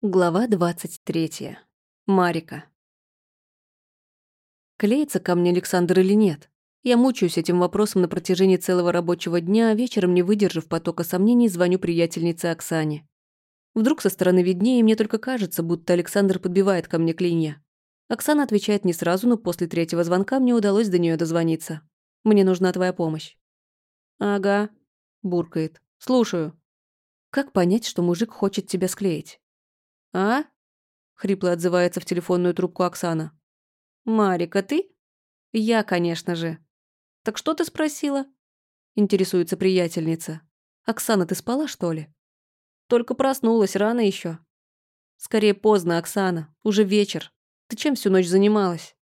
Глава 23. Марика. Клеится ко мне Александр или нет? Я мучаюсь этим вопросом на протяжении целого рабочего дня, а вечером, не выдержав потока сомнений, звоню приятельнице Оксане. Вдруг со стороны виднее, мне только кажется, будто Александр подбивает ко мне клинья. Оксана отвечает не сразу, но после третьего звонка мне удалось до нее дозвониться. «Мне нужна твоя помощь». «Ага», – буркает. «Слушаю». «Как понять, что мужик хочет тебя склеить?» «А?» — хрипло отзывается в телефонную трубку Оксана. «Марика, ты?» «Я, конечно же». «Так что ты спросила?» — интересуется приятельница. «Оксана, ты спала, что ли?» «Только проснулась, рано еще. «Скорее поздно, Оксана. Уже вечер. Ты чем всю ночь занималась?»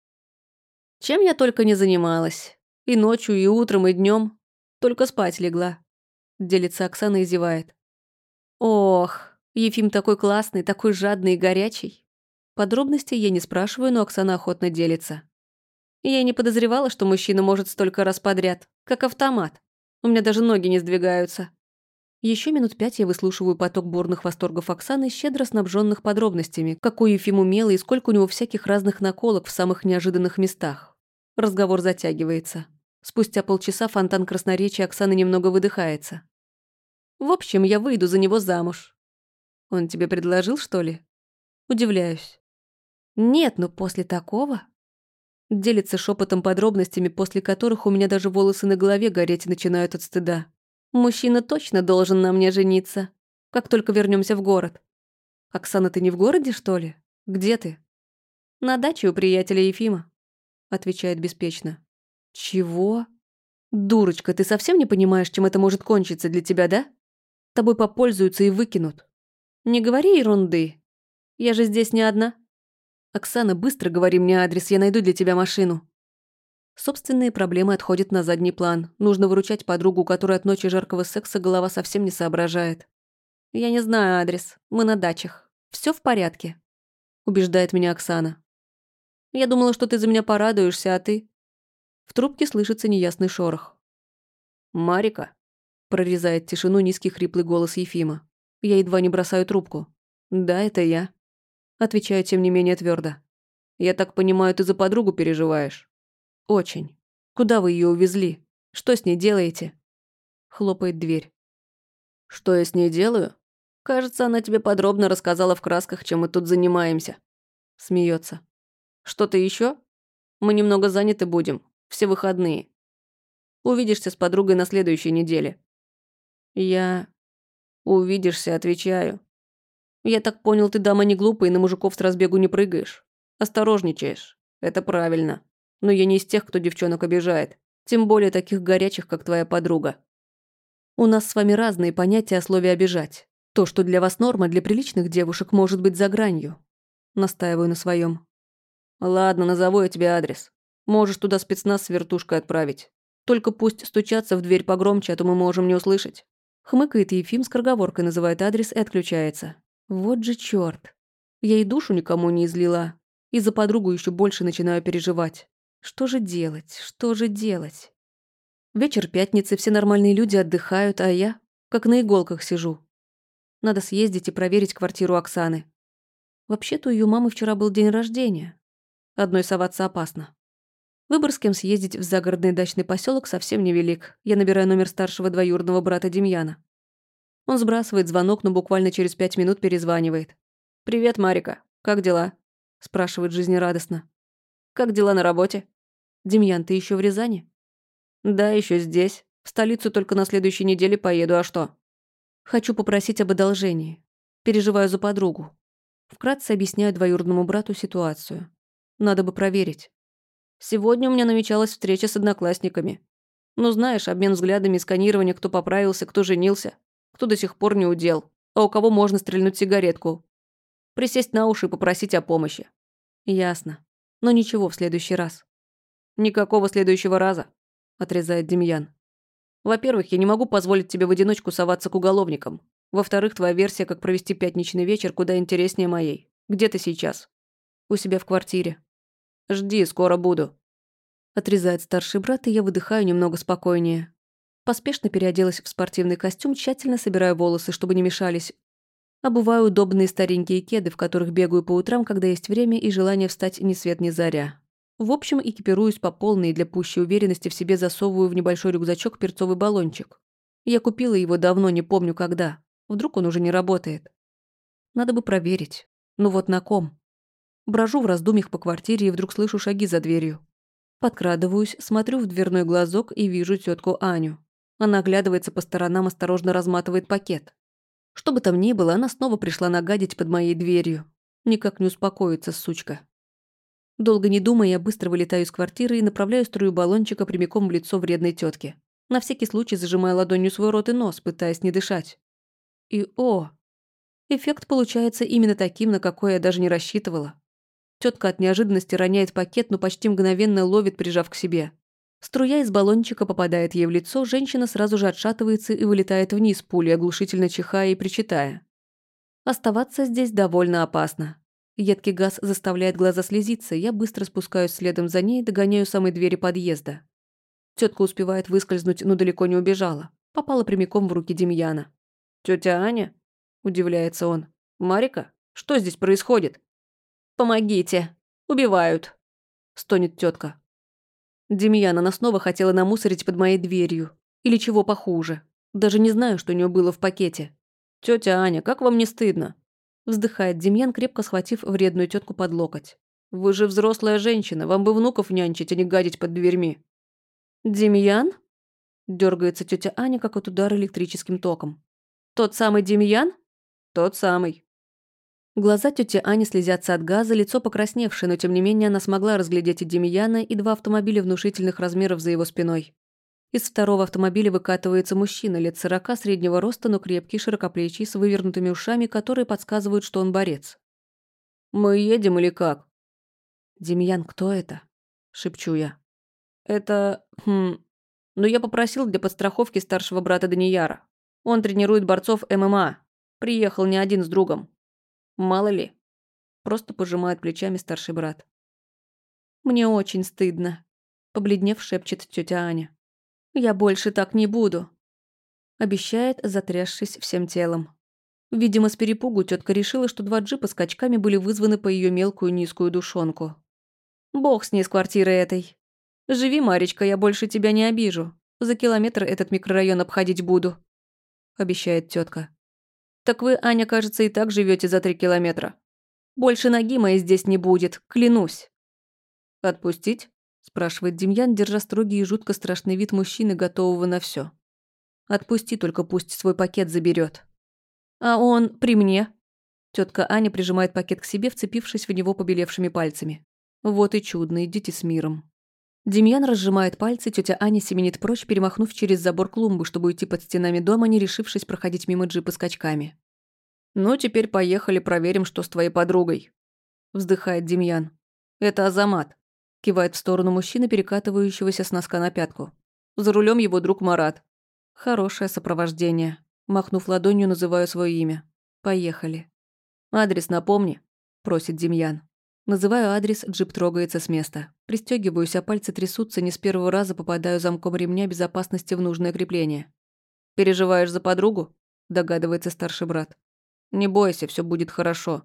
«Чем я только не занималась. И ночью, и утром, и днем. Только спать легла». Делится Оксана и зевает. «Ох, Ефим такой классный, такой жадный и горячий. Подробностей я не спрашиваю, но Оксана охотно делится. Я не подозревала, что мужчина может столько раз подряд, как автомат. У меня даже ноги не сдвигаются. Еще минут пять я выслушиваю поток бурных восторгов Оксаны, щедро снабженных подробностями, какой Ефим умелый и сколько у него всяких разных наколок в самых неожиданных местах. Разговор затягивается. Спустя полчаса фонтан красноречия Оксаны немного выдыхается. В общем, я выйду за него замуж. Он тебе предложил, что ли? Удивляюсь. Нет, но после такого... Делится шепотом подробностями, после которых у меня даже волосы на голове гореть начинают от стыда. Мужчина точно должен на мне жениться, как только вернемся в город. Оксана, ты не в городе, что ли? Где ты? На даче у приятеля Ефима, отвечает беспечно. Чего? Дурочка, ты совсем не понимаешь, чем это может кончиться для тебя, да? Тобой попользуются и выкинут. «Не говори ерунды. Я же здесь не одна». «Оксана, быстро говори мне адрес, я найду для тебя машину». Собственные проблемы отходят на задний план. Нужно выручать подругу, которая от ночи жаркого секса голова совсем не соображает. «Я не знаю адрес. Мы на дачах. Все в порядке», — убеждает меня Оксана. «Я думала, что ты за меня порадуешься, а ты...» В трубке слышится неясный шорох. «Марика», — прорезает тишину низкий хриплый голос Ефима. Я едва не бросаю трубку. «Да, это я». Отвечаю, тем не менее, твердо. «Я так понимаю, ты за подругу переживаешь?» «Очень. Куда вы ее увезли? Что с ней делаете?» Хлопает дверь. «Что я с ней делаю? Кажется, она тебе подробно рассказала в красках, чем мы тут занимаемся». Смеется. «Что-то еще? Мы немного заняты будем. Все выходные. Увидишься с подругой на следующей неделе». «Я... «Увидишься, отвечаю. Я так понял, ты дама не глупая и на мужиков с разбегу не прыгаешь. Осторожничаешь. Это правильно. Но я не из тех, кто девчонок обижает. Тем более таких горячих, как твоя подруга. У нас с вами разные понятия о слове «обижать». То, что для вас норма, для приличных девушек может быть за гранью. Настаиваю на своем. Ладно, назову я тебе адрес. Можешь туда спецназ с вертушкой отправить. Только пусть стучатся в дверь погромче, а то мы можем не услышать. Хмыкает Ефим, с скороговоркой называет адрес и отключается. Вот же чёрт. Я и душу никому не излила. И за подругу еще больше начинаю переживать. Что же делать? Что же делать? Вечер пятницы, все нормальные люди отдыхают, а я как на иголках сижу. Надо съездить и проверить квартиру Оксаны. Вообще-то у ее мамы вчера был день рождения. Одной соваться опасно. Выбор, с кем съездить в загородный дачный поселок совсем невелик. Я набираю номер старшего двоюродного брата Демьяна. Он сбрасывает звонок, но буквально через пять минут перезванивает. «Привет, Марика. Как дела?» спрашивает жизнерадостно. «Как дела на работе?» «Демьян, ты еще в Рязани?» «Да, еще здесь. В столицу только на следующей неделе поеду, а что?» «Хочу попросить об одолжении. Переживаю за подругу». Вкратце объясняю двоюродному брату ситуацию. Надо бы проверить. Сегодня у меня намечалась встреча с одноклассниками. Ну, знаешь, обмен взглядами, сканирование, кто поправился, кто женился, кто до сих пор не удел, а у кого можно стрельнуть сигаретку. Присесть на уши и попросить о помощи. Ясно. Но ничего в следующий раз. Никакого следующего раза, отрезает Демьян. Во-первых, я не могу позволить тебе в одиночку соваться к уголовникам. Во-вторых, твоя версия, как провести пятничный вечер, куда интереснее моей. Где ты сейчас? У себя в квартире. Жди, скоро буду». Отрезает старший брат, и я выдыхаю немного спокойнее. Поспешно переоделась в спортивный костюм, тщательно собираю волосы, чтобы не мешались. Обуваю удобные старенькие кеды, в которых бегаю по утрам, когда есть время и желание встать ни свет ни заря. В общем, экипируюсь по полной и для пущей уверенности в себе засовываю в небольшой рюкзачок перцовый баллончик. Я купила его давно, не помню когда. Вдруг он уже не работает. Надо бы проверить. Ну вот на ком. Брожу в раздумьях по квартире и вдруг слышу шаги за дверью. Подкрадываюсь, смотрю в дверной глазок и вижу тетку Аню. Она оглядывается по сторонам, осторожно разматывает пакет. Что бы там ни было, она снова пришла нагадить под моей дверью. Никак не успокоится, сучка. Долго не думая, я быстро вылетаю из квартиры и направляю струю баллончика прямиком в лицо вредной тетки. На всякий случай зажимая ладонью свой рот и нос, пытаясь не дышать. И о! Эффект получается именно таким, на какой я даже не рассчитывала. Тетка от неожиданности роняет пакет, но почти мгновенно ловит, прижав к себе. Струя из баллончика попадает ей в лицо, женщина сразу же отшатывается и вылетает вниз, пулей оглушительно чихая и причитая. Оставаться здесь довольно опасно. Едкий газ заставляет глаза слезиться, я быстро спускаюсь следом за ней догоняю самой двери подъезда. Тетка успевает выскользнуть, но далеко не убежала. Попала прямиком в руки Демьяна. «Тетя Аня?» – удивляется он. «Марика? Что здесь происходит?» «Помогите! Убивают!» – стонет тетка. Демьян, она снова хотела намусорить под моей дверью. Или чего похуже. Даже не знаю, что у нее было в пакете. Тетя Аня, как вам не стыдно?» Вздыхает Демьян, крепко схватив вредную тетку под локоть. «Вы же взрослая женщина, вам бы внуков нянчить, а не гадить под дверьми». «Демьян?» Дергается тетя Аня, как от удара электрическим током. «Тот самый Демьян?» «Тот самый». Глаза тети Ани слезятся от газа, лицо покрасневшее, но тем не менее она смогла разглядеть и Демьяна, и два автомобиля внушительных размеров за его спиной. Из второго автомобиля выкатывается мужчина лет сорока, среднего роста, но крепкий, широкоплечий, с вывернутыми ушами, которые подсказывают, что он борец. «Мы едем или как?» «Демьян, кто это?» – шепчу я. «Это... хм... Ну, я попросил для подстраховки старшего брата Данияра. Он тренирует борцов ММА. Приехал не один с другом. Мало ли. Просто пожимает плечами старший брат. Мне очень стыдно. Побледнев, шепчет тетя Аня. Я больше так не буду. Обещает, затрясшись всем телом. Видимо, с перепугу тетка решила, что два джипа скачками были вызваны по ее мелкую низкую душонку. Бог с ней с квартиры этой. Живи, Маречка, я больше тебя не обижу. За километр этот микрорайон обходить буду. Обещает тетка. Так вы, Аня, кажется, и так живете за три километра. Больше ноги моей здесь не будет, клянусь. Отпустить? спрашивает Демьян, держа строгий и жутко страшный вид мужчины, готового на все. Отпусти, только пусть свой пакет заберет. А он при мне. Тетка Аня прижимает пакет к себе, вцепившись в него побелевшими пальцами. Вот и чудно, идите с миром. Демьян разжимает пальцы, тетя Аня семенит прочь, перемахнув через забор клумбы, чтобы уйти под стенами дома, не решившись проходить мимо джипа скачками. «Ну, теперь поехали, проверим, что с твоей подругой», – вздыхает Демьян. «Это Азамат», – кивает в сторону мужчины, перекатывающегося с носка на пятку. За рулем его друг Марат. «Хорошее сопровождение», – махнув ладонью, называю свое имя. «Поехали». «Адрес напомни», – просит Демьян. Называю адрес, джип трогается с места. Пристегиваюсь, а пальцы трясутся, не с первого раза попадаю замком ремня безопасности в нужное крепление. «Переживаешь за подругу?» – догадывается старший брат. «Не бойся, все будет хорошо».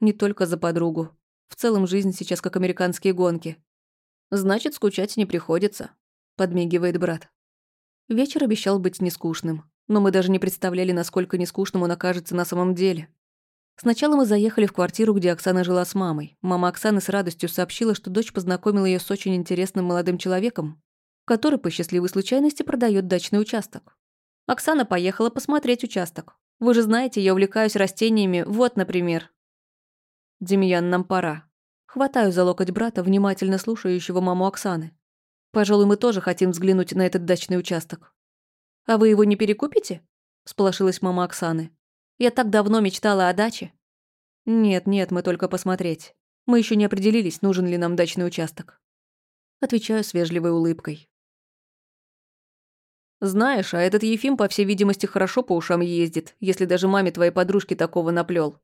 Не только за подругу. В целом жизнь сейчас как американские гонки. «Значит, скучать не приходится», – подмигивает брат. Вечер обещал быть нескучным, но мы даже не представляли, насколько нескучным он окажется на самом деле. Сначала мы заехали в квартиру, где Оксана жила с мамой. Мама Оксаны с радостью сообщила, что дочь познакомила ее с очень интересным молодым человеком, который по счастливой случайности продает дачный участок. Оксана поехала посмотреть участок. Вы же знаете, я увлекаюсь растениями, вот, например. Демьян, нам пора. Хватаю за локоть брата, внимательно слушающего маму Оксаны. Пожалуй, мы тоже хотим взглянуть на этот дачный участок. А вы его не перекупите? Сполошилась мама Оксаны. Я так давно мечтала о даче. Нет, нет, мы только посмотреть. Мы еще не определились, нужен ли нам дачный участок. Отвечаю с вежливой улыбкой. Знаешь, а этот Ефим, по всей видимости, хорошо по ушам ездит, если даже маме твоей подружки такого наплел.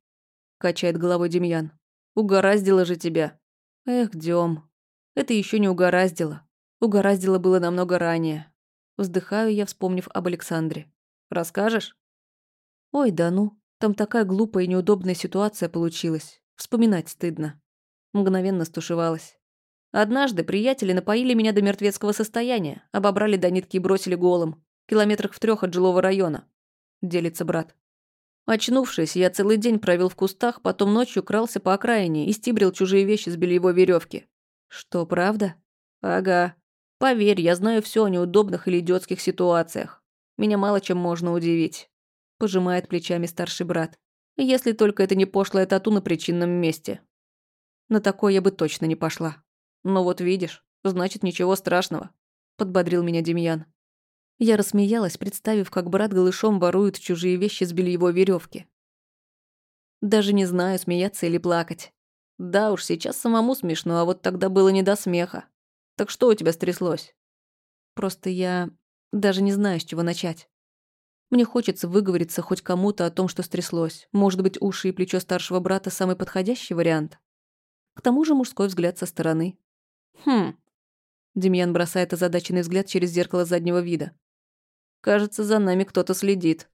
Качает головой Демьян. Угораздило же тебя. Эх, Дем. Это еще не угораздило. Угораздило было намного ранее. Вздыхаю я, вспомнив об Александре. Расскажешь? Ой, да ну. Там такая глупая и неудобная ситуация получилась. Вспоминать стыдно. Мгновенно стушевалась. Однажды приятели напоили меня до мертвецкого состояния, обобрали до нитки и бросили голым. Километрах в трех от жилого района. Делится брат. Очнувшись, я целый день провел в кустах, потом ночью крался по окраине и стибрил чужие вещи с бельевой веревки. Что, правда? Ага. Поверь, я знаю все о неудобных или идиотских ситуациях. Меня мало чем можно удивить. Пожимает плечами старший брат. Если только это не пошлая тату на причинном месте. На такое я бы точно не пошла. Но вот видишь, значит ничего страшного. Подбодрил меня Демьян. Я рассмеялась, представив, как брат голышом ворует чужие вещи с бельевой веревки. Даже не знаю, смеяться или плакать. Да уж, сейчас самому смешно, а вот тогда было не до смеха. Так что у тебя стряслось? Просто я даже не знаю, с чего начать. Мне хочется выговориться хоть кому-то о том, что стряслось. Может быть, уши и плечо старшего брата – самый подходящий вариант? К тому же мужской взгляд со стороны. Хм. Демьян бросает озадаченный взгляд через зеркало заднего вида. Кажется, за нами кто-то следит.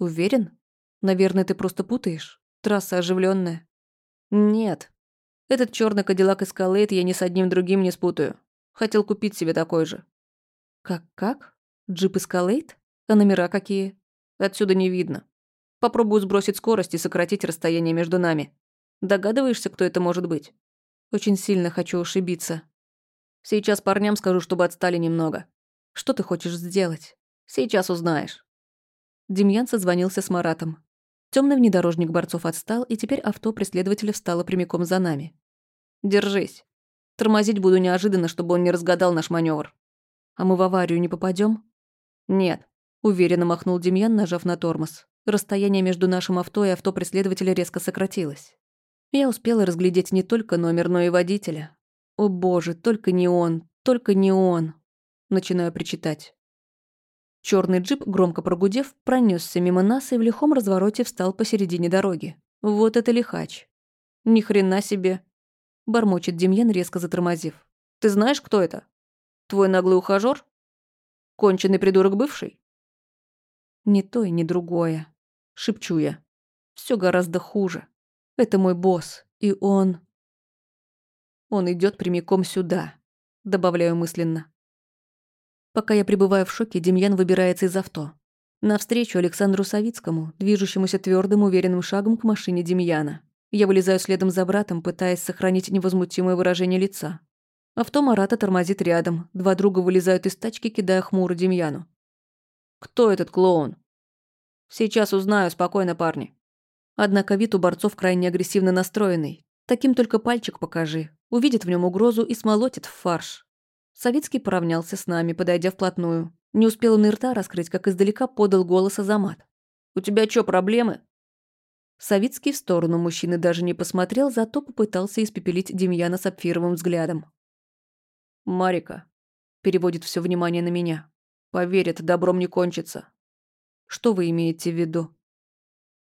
Уверен? Наверное, ты просто путаешь. Трасса оживленная. Нет. Этот черный кадиллак Эскалейт я ни с одним другим не спутаю. Хотел купить себе такой же. Как-как? Джип Эскалейт? А номера какие? Отсюда не видно. Попробую сбросить скорость и сократить расстояние между нами. Догадываешься, кто это может быть? Очень сильно хочу ошибиться. Сейчас парням скажу, чтобы отстали немного. Что ты хочешь сделать? Сейчас узнаешь». Демьян созвонился с Маратом. Темный внедорожник борцов отстал, и теперь авто преследователя встало прямиком за нами. «Держись. Тормозить буду неожиданно, чтобы он не разгадал наш маневр. А мы в аварию не попадем? «Нет», — уверенно махнул Демьян, нажав на тормоз. Расстояние между нашим авто и авто преследователя резко сократилось. Я успела разглядеть не только номер, но и водителя. «О боже, только не он, только не он!» Начинаю причитать. Черный джип, громко прогудев, пронесся мимо нас и в лихом развороте встал посередине дороги. Вот это лихач. Ни хрена себе. Бормочет Демьян, резко затормозив. Ты знаешь, кто это? Твой наглый ухажёр? Конченый придурок бывший? Ни то и ни другое. Шепчу я. Все гораздо хуже. Это мой босс, и он... Он идет прямиком сюда. Добавляю мысленно. Пока я пребываю в шоке, Демьян выбирается из авто. Навстречу Александру Савицкому, движущемуся твердым, уверенным шагом к машине Демьяна. Я вылезаю следом за братом, пытаясь сохранить невозмутимое выражение лица. Авто Марата тормозит рядом. Два друга вылезают из тачки, кидая хмуро Демьяну. «Кто этот клоун?» «Сейчас узнаю, спокойно, парни». Однако вид у борцов крайне агрессивно настроенный. Таким только пальчик покажи. Увидит в нем угрозу и смолотит в фарш. Савицкий поравнялся с нами, подойдя вплотную. Не успел он и рта раскрыть, как издалека подал голос Азамат. «У тебя чё, проблемы?» Савицкий в сторону мужчины даже не посмотрел, зато попытался испепелить Демьяна сапфировым взглядом. «Марика», — переводит все внимание на меня, — «поверит, добром не кончится». «Что вы имеете в виду?»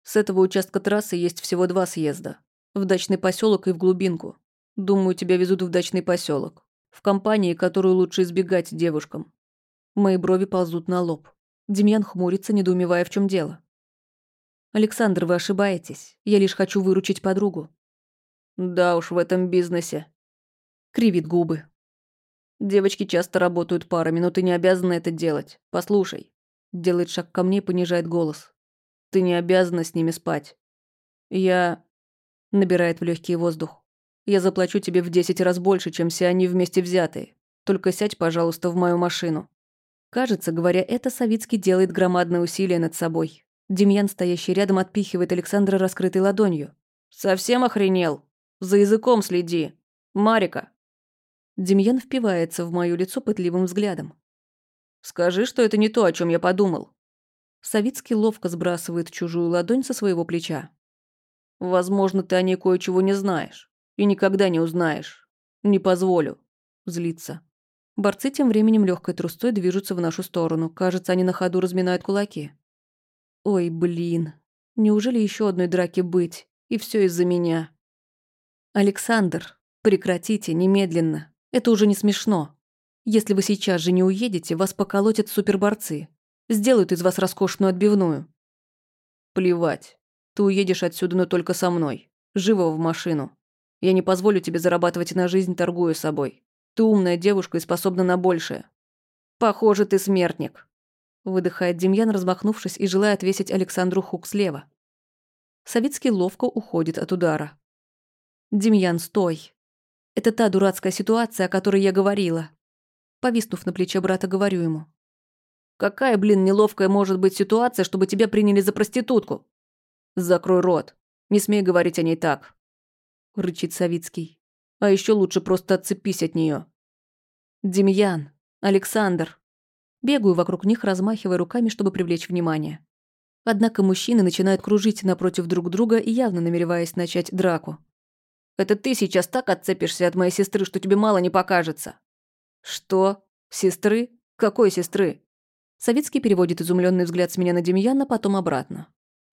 «С этого участка трассы есть всего два съезда. В дачный поселок и в глубинку. Думаю, тебя везут в дачный поселок. В компании, которую лучше избегать девушкам. Мои брови ползут на лоб. Демьян хмурится, недоумевая, в чем дело. «Александр, вы ошибаетесь. Я лишь хочу выручить подругу». «Да уж, в этом бизнесе». Кривит губы. «Девочки часто работают парами, но ты не обязана это делать. Послушай». Делает шаг ко мне и понижает голос. «Ты не обязана с ними спать. Я...» Набирает в легкий воздух. Я заплачу тебе в десять раз больше, чем все они вместе взятые. Только сядь, пожалуйста, в мою машину». Кажется, говоря это, Савицкий делает громадное усилие над собой. Демьян, стоящий рядом, отпихивает Александра раскрытой ладонью. «Совсем охренел? За языком следи. Марика!» Демьян впивается в моё лицо пытливым взглядом. «Скажи, что это не то, о чем я подумал». Савицкий ловко сбрасывает чужую ладонь со своего плеча. «Возможно, ты о ней кое-чего не знаешь. И никогда не узнаешь. Не позволю. Злиться. Борцы тем временем легкой трустой движутся в нашу сторону. Кажется, они на ходу разминают кулаки. Ой, блин. Неужели еще одной драки быть? И все из-за меня. Александр, прекратите немедленно. Это уже не смешно. Если вы сейчас же не уедете, вас поколотят суперборцы. Сделают из вас роскошную отбивную. Плевать. Ты уедешь отсюда, но только со мной. Живо в машину. Я не позволю тебе зарабатывать на жизнь, торгуя собой. Ты умная девушка и способна на большее. Похоже, ты смертник. Выдыхает Демьян, размахнувшись и желая отвесить Александру хук слева. Савицкий ловко уходит от удара. «Демьян, стой. Это та дурацкая ситуация, о которой я говорила». Повиснув на плече брата, говорю ему. «Какая, блин, неловкая может быть ситуация, чтобы тебя приняли за проститутку?» «Закрой рот. Не смей говорить о ней так», — рычит Савицкий. «А еще лучше просто отцепись от нее. «Демьян, Александр». Бегаю вокруг них, размахивая руками, чтобы привлечь внимание. Однако мужчины начинают кружить напротив друг друга и явно намереваясь начать драку. «Это ты сейчас так отцепишься от моей сестры, что тебе мало не покажется». «Что? Сестры? Какой сестры?» Савицкий переводит изумленный взгляд с меня на Демьяна, потом обратно.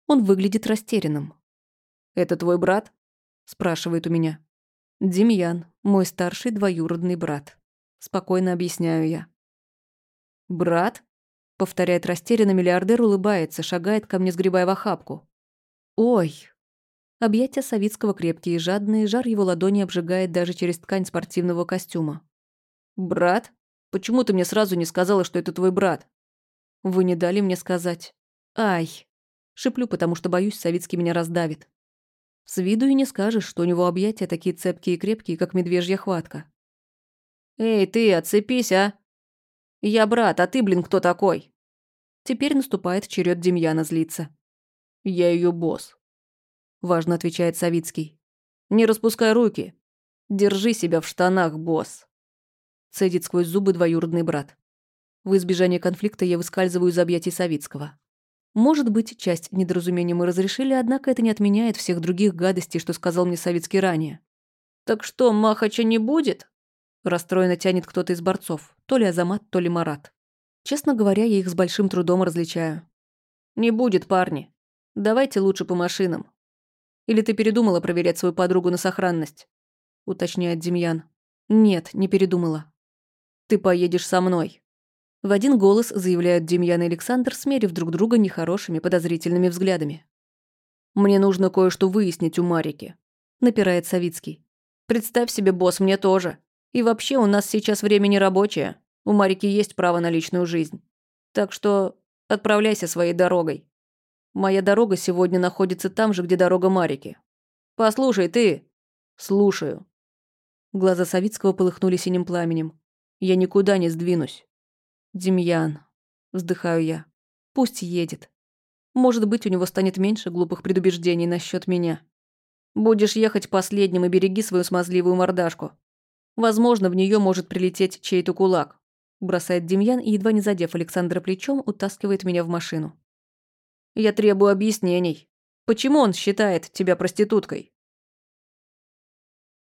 Он выглядит растерянным. «Это твой брат?» – спрашивает у меня. «Демьян, мой старший двоюродный брат», – спокойно объясняю я. «Брат?» – повторяет растерянно миллиардер, улыбается, шагает ко мне, сгребая в охапку. «Ой!» Объятия Савицкого крепкие и жадные, жар его ладони обжигает даже через ткань спортивного костюма. «Брат? Почему ты мне сразу не сказала, что это твой брат?» «Вы не дали мне сказать». «Ай!» Шиплю, потому что боюсь, Савицкий меня раздавит. С виду и не скажешь, что у него объятия такие цепкие и крепкие, как медвежья хватка. «Эй, ты, отцепись, а! Я брат, а ты, блин, кто такой?» Теперь наступает черед Демьяна злиться. «Я ее босс», – важно отвечает Савицкий. «Не распускай руки. Держи себя в штанах, босс», – цедит сквозь зубы двоюродный брат. В избежание конфликта я выскальзываю из объятий Савицкого. Может быть, часть недоразумений мы разрешили, однако это не отменяет всех других гадостей, что сказал мне Савицкий ранее. «Так что, Махача не будет?» Расстроенно тянет кто-то из борцов. То ли Азамат, то ли Марат. Честно говоря, я их с большим трудом различаю. «Не будет, парни. Давайте лучше по машинам. Или ты передумала проверять свою подругу на сохранность?» Уточняет Демьян. «Нет, не передумала. Ты поедешь со мной». В один голос заявляют Демьян и Александр, смерив друг друга нехорошими подозрительными взглядами. «Мне нужно кое-что выяснить у Марики», — напирает Савицкий. «Представь себе, босс, мне тоже. И вообще у нас сейчас время не рабочее. У Марики есть право на личную жизнь. Так что отправляйся своей дорогой. Моя дорога сегодня находится там же, где дорога Марики. Послушай, ты...» «Слушаю». Глаза Савицкого полыхнули синим пламенем. «Я никуда не сдвинусь. Демьян. Вздыхаю я. Пусть едет. Может быть, у него станет меньше глупых предубеждений насчет меня. Будешь ехать последним и береги свою смазливую мордашку. Возможно, в нее может прилететь чей-то кулак. Бросает Демьян и, едва не задев Александра плечом, утаскивает меня в машину. Я требую объяснений. Почему он считает тебя проституткой?